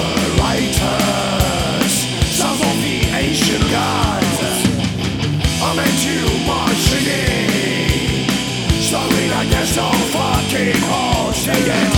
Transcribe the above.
operators, sons of the ancient gods. I meant you marching fucking.